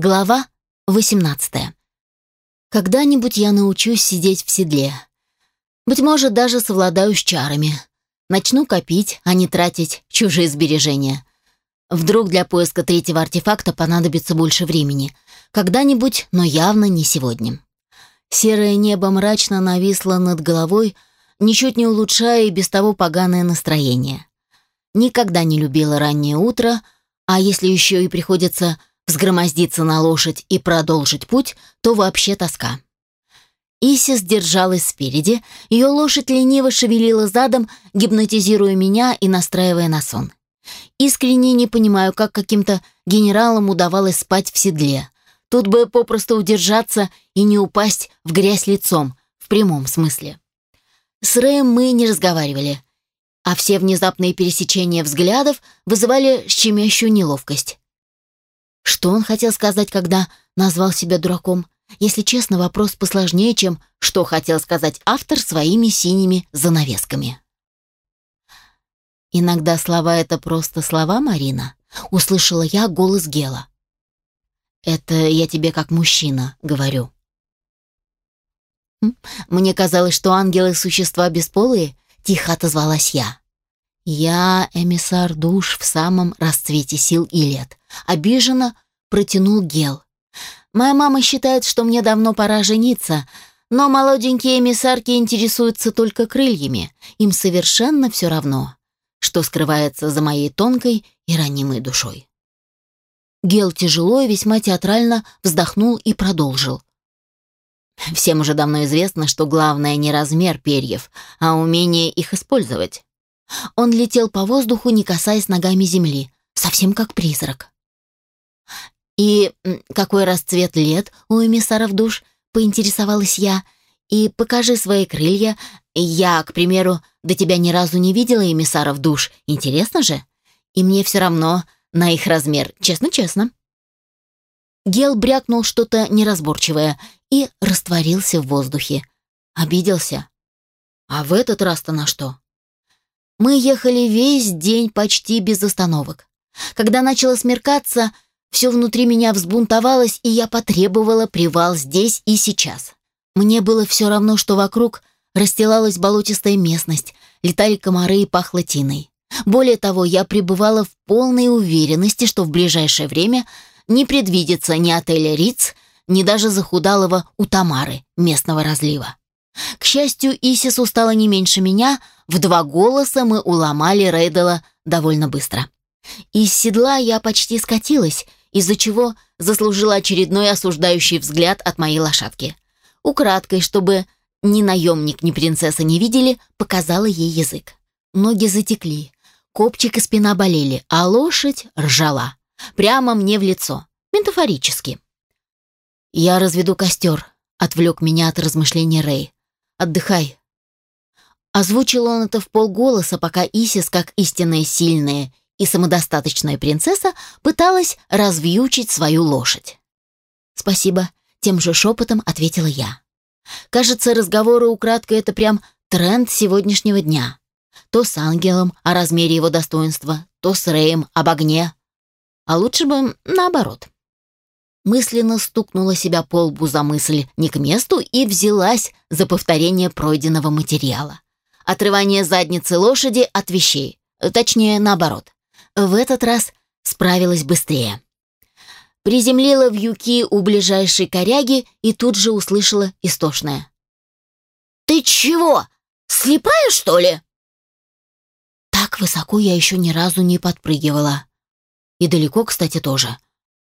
Глава 18. Когда-нибудь я научусь сидеть в седле. Быть может, даже совладаю с чарами. Начну копить, а не тратить чужие сбережения. Вдруг для поиска третьего артефакта понадобится больше времени. Когда-нибудь, но явно не сегодня. Серое небо мрачно нависло над головой, ничуть не улучшая и без того поганое настроение. Никогда не любила раннее утро, а если еще и приходится взгромоздиться на лошадь и продолжить путь, то вообще тоска. Исис держалась спереди, ее лошадь лениво шевелила задом, гипнотизируя меня и настраивая на сон. Искренне не понимаю, как каким-то генералам удавалось спать в седле. Тут бы попросту удержаться и не упасть в грязь лицом, в прямом смысле. С Рэем мы не разговаривали, а все внезапные пересечения взглядов вызывали щемящую неловкость. Что он хотел сказать, когда назвал себя дураком? Если честно, вопрос посложнее, чем «что хотел сказать автор своими синими занавесками». «Иногда слова — это просто слова, Марина», — услышала я голос Гела. «Это я тебе как мужчина говорю». «Мне казалось, что ангелы — существа бесполые», — тихо отозвалась я. Я эмиссар душ в самом расцвете сил и лет. Обиженно протянул Гел. Моя мама считает, что мне давно пора жениться, но молоденькие эмиссарки интересуются только крыльями. Им совершенно все равно, что скрывается за моей тонкой и ранимой душой. Гел тяжело и весьма театрально вздохнул и продолжил. Всем уже давно известно, что главное не размер перьев, а умение их использовать. Он летел по воздуху, не касаясь ногами земли, совсем как призрак. «И какой расцвет лет у эмиссара в душ?» — поинтересовалась я. «И покажи свои крылья. Я, к примеру, до тебя ни разу не видела эмиссара в душ. Интересно же? И мне все равно на их размер, честно-честно». Гел брякнул что-то неразборчивое и растворился в воздухе. Обиделся. «А в этот раз-то на что?» Мы ехали весь день почти без остановок. Когда начало смеркаться, все внутри меня взбунтовалось, и я потребовала привал здесь и сейчас. Мне было все равно, что вокруг расстилалась болотистая местность, летали комары и пахло тиной. Более того, я пребывала в полной уверенности, что в ближайшее время не предвидится ни отеля «Риц», ни даже захудалого у Тамары, местного разлива. К счастью, Исису стало не меньше меня — в два голоса мы уломали Рейдела довольно быстро. Из седла я почти скатилась, из-за чего заслужила очередной осуждающий взгляд от моей лошадки. Украдкой, чтобы ни наемник, ни принцесса не видели, показала ей язык. Ноги затекли, копчик и спина болели, а лошадь ржала. Прямо мне в лицо. Метафорически. «Я разведу костер», — отвлек меня от размышлений Рэй. «Отдыхай, Озвучил он это в полголоса, пока Исис, как истинная сильная и самодостаточная принцесса, пыталась развьючить свою лошадь. «Спасибо», — тем же шепотом ответила я. «Кажется, разговоры украдкой — это прям тренд сегодняшнего дня. То с ангелом о размере его достоинства, то с Рэем об огне. А лучше бы наоборот». Мысленно стукнула себя по лбу за мысль не к месту и взялась за повторение пройденного материала отрывание задницы лошади от вещей. Э, точнее, наоборот. В этот раз справилась быстрее. Приземлила вьюки у ближайшей коряги и тут же услышала истошное. «Ты чего? Слепая, что ли?» Так высоко я еще ни разу не подпрыгивала. И далеко, кстати, тоже.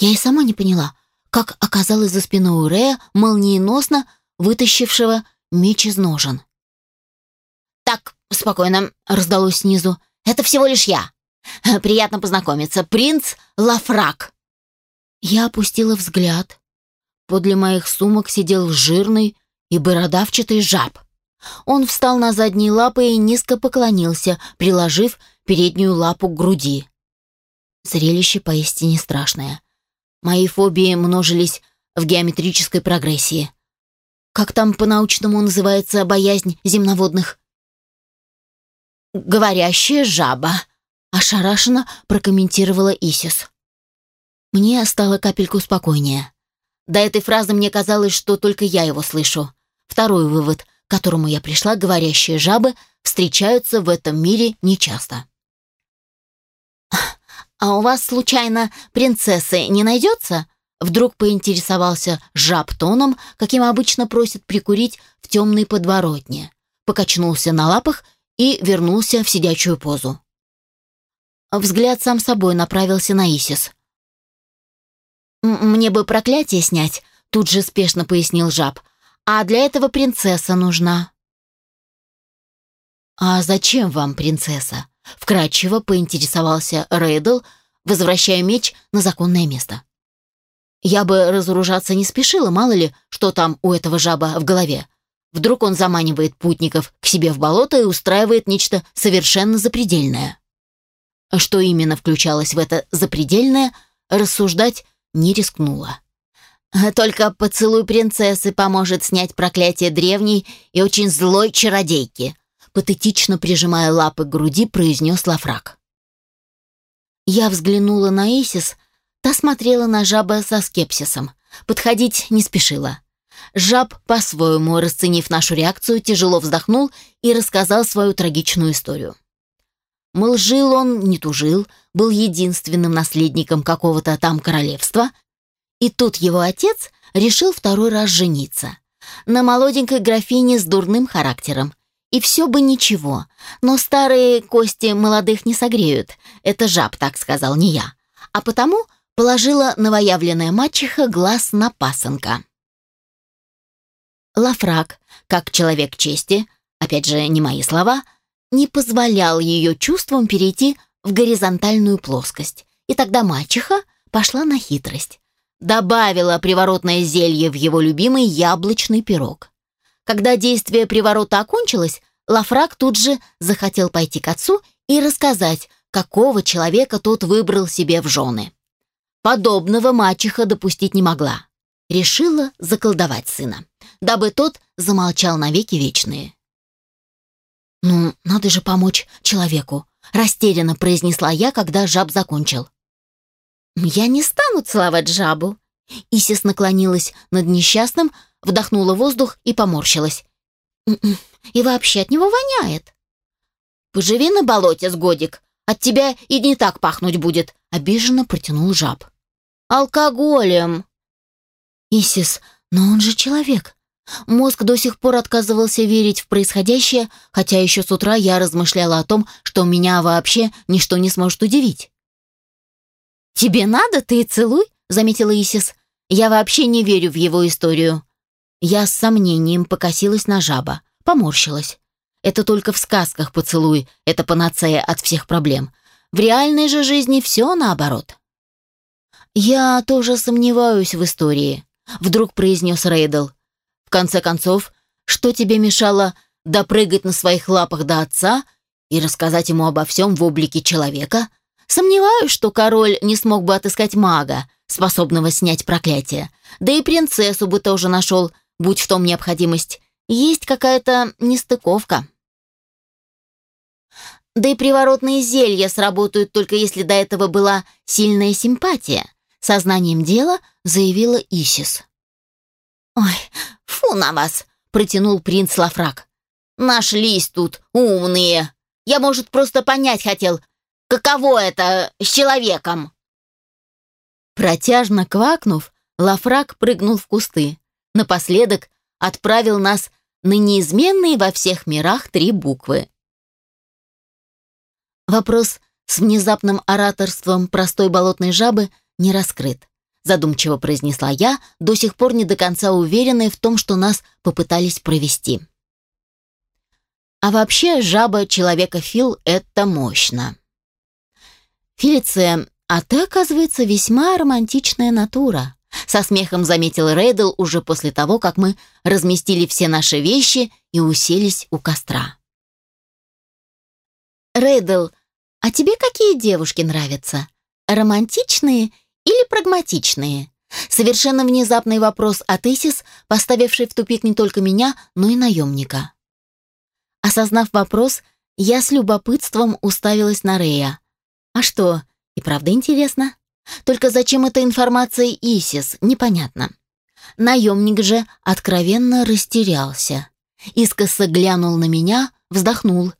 Я и сама не поняла, как оказалась за спиной у Рея, молниеносно вытащившего меч из ножен. «Так, спокойно», — раздалось снизу. «Это всего лишь я. Приятно познакомиться. Принц Лафрак». Я опустила взгляд. Подле моих сумок сидел жирный и бородавчатый жаб. Он встал на задние лапы и низко поклонился, приложив переднюю лапу к груди. Зрелище поистине страшное. Мои фобии множились в геометрической прогрессии. Как там по-научному называется боязнь земноводных? говорящая жаба», — ошарашенно прокомментировала Исис. Мне стало капельку спокойнее. До этой фразы мне казалось, что только я его слышу. Второй вывод, к которому я пришла, говорящие жабы встречаются в этом мире нечасто. «А у вас, случайно, принцессы не найдется?» Вдруг поинтересовался жаб тоном, каким обычно просят прикурить в темной подворотне. Покачнулся на лапах и вернулся в сидячую позу. Взгляд сам собой направился на Исис. «Мне бы проклятие снять», — тут же спешно пояснил жаб. «А для этого принцесса нужна». «А зачем вам принцесса?» — вкратчиво поинтересовался Рейдл, возвращая меч на законное место. «Я бы разоружаться не спешила, мало ли, что там у этого жаба в голове. Вдруг он заманивает путников к себе в болото и устраивает нечто совершенно запредельное. А Что именно включалось в это запредельное, рассуждать не рискнула. Только поцелуй принцессы поможет снять проклятие древней и очень злой чародейки, патетично прижимая лапы к груди, произнес Лафрак. Я взглянула на Исис, та смотрела на жаба со скепсисом. Подходить не спешила. Жаб, по-своему расценив нашу реакцию, тяжело вздохнул и рассказал свою трагичную историю. Мол, жил он, не тужил, был единственным наследником какого-то там королевства, и тут его отец решил второй раз жениться. На молоденькой графине с дурным характером. И все бы ничего, но старые кости молодых не согреют, это жаб так сказал, не я. А потому положила новоявленная мачеха глаз на пасынка. Лафрак, как человек чести, опять же, не мои слова, не позволял ее чувствам перейти в горизонтальную плоскость. И тогда мачеха пошла на хитрость. Добавила приворотное зелье в его любимый яблочный пирог. Когда действие приворота окончилось, Лафрак тут же захотел пойти к отцу и рассказать, какого человека тот выбрал себе в жены. Подобного мачеха допустить не могла. Решила заколдовать сына дабы тот замолчал навеки вечные. «Ну, надо же помочь человеку», — растерянно произнесла я, когда жаб закончил. «Я не стану целовать жабу». Исис наклонилась над несчастным, вдохнула воздух и поморщилась. «М-м, «И вообще от него воняет». «Поживи на болоте с годик, от тебя и не так пахнуть будет», — обиженно протянул жаб. «Алкоголем». «Исис, но он же человек. Мозг до сих пор отказывался верить в происходящее, хотя еще с утра я размышляла о том, что меня вообще ничто не сможет удивить. «Тебе надо, ты целуй», — заметила Исис. «Я вообще не верю в его историю». Я с сомнением покосилась на жаба, поморщилась. Это только в сказках поцелуй, это панацея от всех проблем. В реальной же жизни все наоборот. «Я тоже сомневаюсь в истории», — вдруг произнес Рейдл. В конце концов, что тебе мешало допрыгать на своих лапах до отца и рассказать ему обо всем в облике человека? Сомневаюсь, что король не смог бы отыскать мага, способного снять проклятие. Да и принцессу бы тоже нашел, будь в том необходимость. Есть какая-то нестыковка. Да и приворотные зелья сработают только если до этого была сильная симпатия. Сознанием дела заявила Исис. «Ой, фу на вас!» — протянул принц Лафрак. «Нашлись тут умные! Я, может, просто понять хотел, каково это с человеком!» Протяжно квакнув, Лафрак прыгнул в кусты. Напоследок отправил нас на неизменные во всех мирах три буквы. Вопрос с внезапным ораторством простой болотной жабы не раскрыт задумчиво произнесла я, до сих пор не до конца уверенная в том, что нас попытались провести. А вообще жаба человека Фил — это мощно. Филиция, а ты, оказывается, весьма романтичная натура. Со смехом заметил Рейдл уже после того, как мы разместили все наши вещи и уселись у костра. Рейдл, а тебе какие девушки нравятся? Романтичные или прагматичные? Совершенно внезапный вопрос от Исис, поставивший в тупик не только меня, но и наемника. Осознав вопрос, я с любопытством уставилась на Рея. А что, и правда интересно? Только зачем эта информация Исис, непонятно. Наемник же откровенно растерялся. Искоса глянул на меня, вздохнул.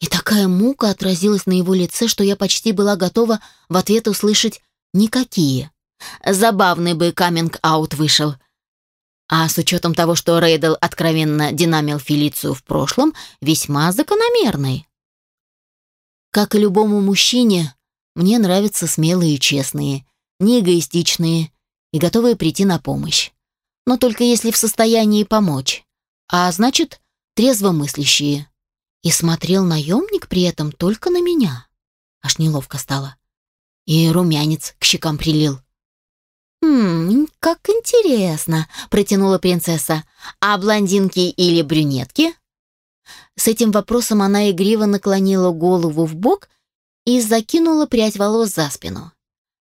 И такая мука отразилась на его лице, что я почти была готова в ответ услышать Никакие. Забавный бы каминг-аут вышел. А с учетом того, что Рейдл откровенно динамил Фелицию в прошлом, весьма закономерный. Как и любому мужчине, мне нравятся смелые и честные, неэгоистичные и готовые прийти на помощь. Но только если в состоянии помочь. А значит, трезвомыслящие. И смотрел наемник при этом только на меня. Аж неловко стало и румянец к щекам прилил. «Хм, как интересно», — протянула принцесса. «А блондинки или брюнетки?» С этим вопросом она игриво наклонила голову в бок и закинула прядь волос за спину.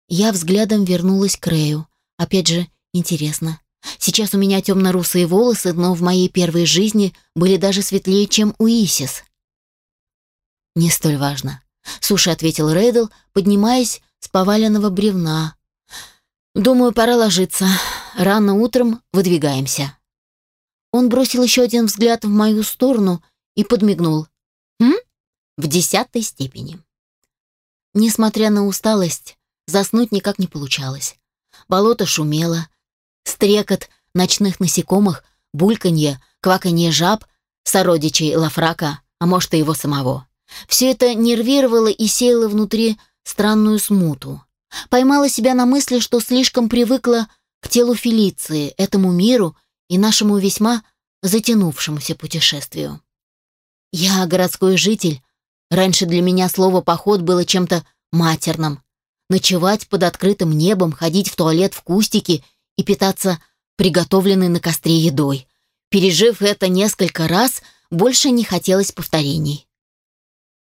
Я взглядом вернулась к Рэю. Опять же, интересно. Сейчас у меня темно-русые волосы, но в моей первой жизни были даже светлее, чем у Исис. «Не столь важно», — Суша ответил Рейдл, поднимаясь, с поваленного бревна. «Думаю, пора ложиться. Рано утром выдвигаемся». Он бросил еще один взгляд в мою сторону и подмигнул. «М? В десятой степени». Несмотря на усталость, заснуть никак не получалось. Болото шумело, стрекот ночных насекомых, бульканье, кваканье жаб, сородичей Лафрака, а может и его самого. Все это нервировало и сеяло внутри странную смуту. Поймала себя на мысли, что слишком привыкла к телу Фелиции, этому миру и нашему весьма затянувшемуся путешествию. Я городской житель. Раньше для меня слово «поход» было чем-то матерным. Ночевать под открытым небом, ходить в туалет в кустике и питаться приготовленной на костре едой. Пережив это несколько раз, больше не хотелось повторений.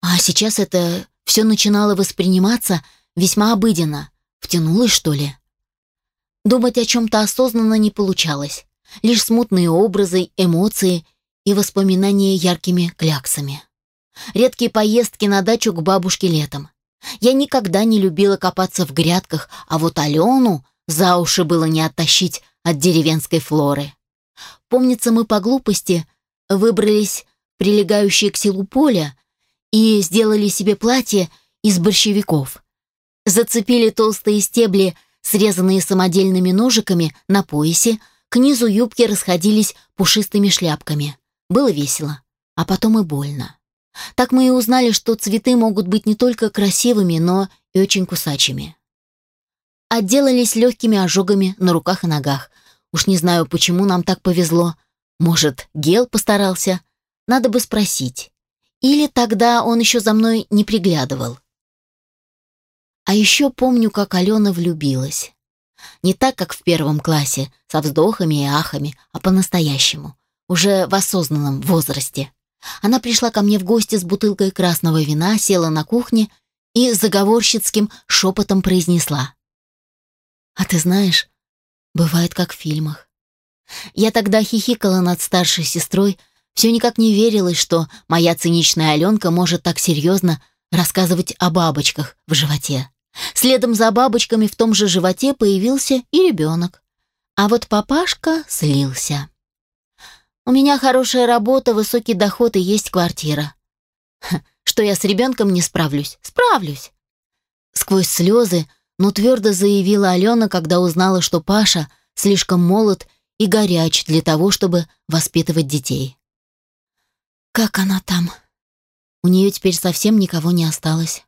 А сейчас это все начинало восприниматься весьма обыденно. втянулось что ли? Думать о чем-то осознанно не получалось. Лишь смутные образы, эмоции и воспоминания яркими кляксами. Редкие поездки на дачу к бабушке летом. Я никогда не любила копаться в грядках, а вот Алену за уши было не оттащить от деревенской флоры. Помнится, мы по глупости выбрались прилегающие к селу поля и сделали себе платье из борщевиков. Зацепили толстые стебли, срезанные самодельными ножиками, на поясе, к низу юбки расходились пушистыми шляпками. Было весело, а потом и больно. Так мы и узнали, что цветы могут быть не только красивыми, но и очень кусачими. Отделались легкими ожогами на руках и ногах. Уж не знаю, почему нам так повезло. Может, Гел постарался? Надо бы спросить. Или тогда он еще за мной не приглядывал. А еще помню, как Алена влюбилась. Не так, как в первом классе, со вздохами и ахами, а по-настоящему, уже в осознанном возрасте. Она пришла ко мне в гости с бутылкой красного вина, села на кухне и заговорщицким шепотом произнесла. «А ты знаешь, бывает как в фильмах». Я тогда хихикала над старшей сестрой, все никак не верилось, что моя циничная Аленка может так серьезно рассказывать о бабочках в животе. Следом за бабочками в том же животе появился и ребенок. А вот папашка слился. «У меня хорошая работа, высокий доход и есть квартира». «Что я с ребенком не справлюсь?» «Справлюсь!» Сквозь слезы, но твердо заявила Алена, когда узнала, что Паша слишком молод и горяч для того, чтобы воспитывать детей. Как она там? У нее теперь совсем никого не осталось.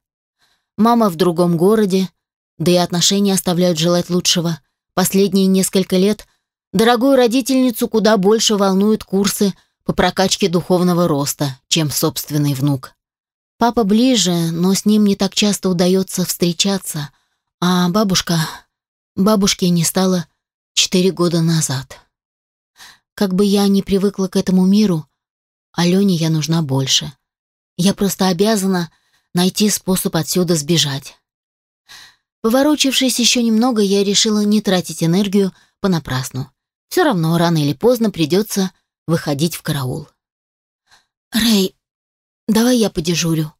Мама в другом городе, да и отношения оставляют желать лучшего. Последние несколько лет дорогую родительницу куда больше волнуют курсы по прокачке духовного роста, чем собственный внук. Папа ближе, но с ним не так часто удается встречаться, а бабушка... Бабушки не стало четыре года назад. Как бы я ни привыкла к этому миру, Алене я нужна больше. Я просто обязана найти способ отсюда сбежать. Поворочившись еще немного, я решила не тратить энергию понапрасну. Все равно рано или поздно придется выходить в караул. «Рэй, давай я подежурю.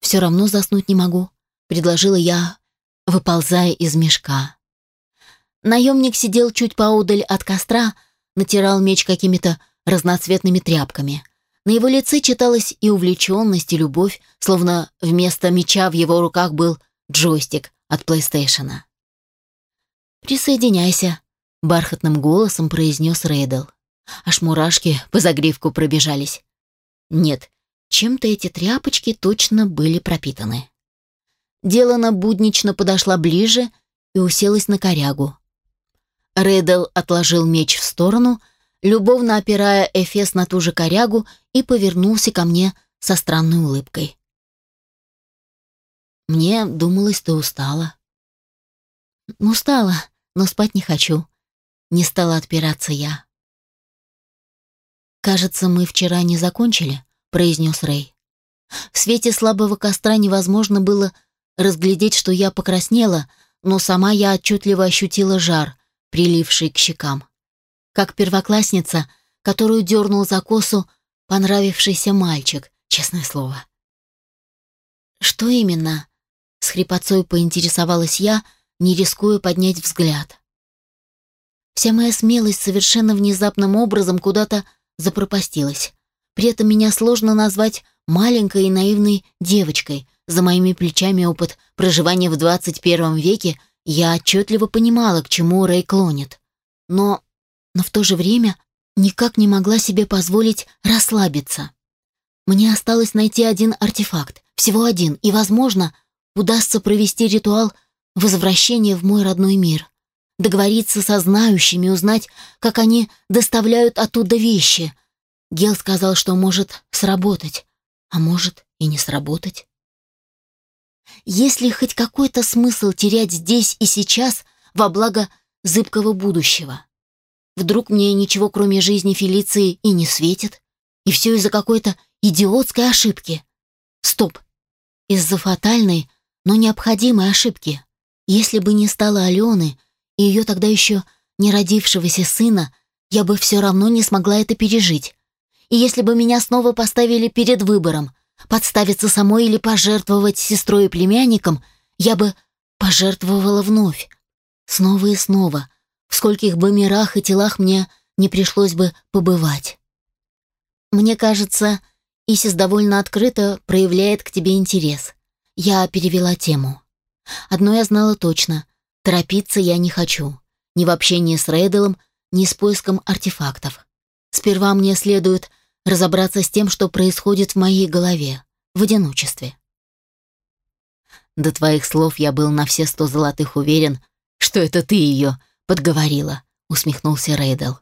Все равно заснуть не могу», — предложила я, выползая из мешка. Наемник сидел чуть поодаль от костра, натирал меч какими-то разноцветными тряпками — на его лице читалась и увлеченность, и любовь, словно вместо меча в его руках был джойстик от Плейстейшена. «Присоединяйся», — бархатным голосом произнес Рейдл. Аж мурашки по загривку пробежались. «Нет, чем-то эти тряпочки точно были пропитаны». Деланно буднично подошла ближе и уселась на корягу. Рейдл отложил меч в сторону — любовно опирая эфес на ту же корягу, и повернулся ко мне со странной улыбкой. «Мне думалось, ты устала». «Ну, «Устала, но спать не хочу», — не стала отпираться я. «Кажется, мы вчера не закончили», — произнес Рэй. В свете слабого костра невозможно было разглядеть, что я покраснела, но сама я отчетливо ощутила жар, приливший к щекам как первоклассница, которую дернул за косу понравившийся мальчик, честное слово. «Что именно?» — с хрипотцой поинтересовалась я, не рискуя поднять взгляд. Вся моя смелость совершенно внезапным образом куда-то запропастилась. При этом меня сложно назвать маленькой и наивной девочкой. За моими плечами опыт проживания в 21 веке я отчетливо понимала, к чему Рэй клонит. Но но в то же время никак не могла себе позволить расслабиться. Мне осталось найти один артефакт, всего один, и, возможно, удастся провести ритуал возвращения в мой родной мир. Договориться со знающими, узнать, как они доставляют оттуда вещи. Гел сказал, что может сработать, а может и не сработать. Есть ли хоть какой-то смысл терять здесь и сейчас во благо зыбкого будущего? Вдруг мне ничего кроме жизни Фелиции и не светит? И все из-за какой-то идиотской ошибки? Стоп! Из-за фатальной, но необходимой ошибки. Если бы не стало Алены и ее тогда еще не родившегося сына, я бы все равно не смогла это пережить. И если бы меня снова поставили перед выбором, подставиться самой или пожертвовать сестрой и племянником, я бы пожертвовала вновь. Снова и снова, в скольких бы мирах и телах мне не пришлось бы побывать. Мне кажется, Исис довольно открыто проявляет к тебе интерес. Я перевела тему. Одно я знала точно. Торопиться я не хочу. Ни в общении с Рейделом, ни с поиском артефактов. Сперва мне следует разобраться с тем, что происходит в моей голове, в одиночестве. До твоих слов я был на все сто золотых уверен, что это ты ее подговорила», — усмехнулся Рейдел.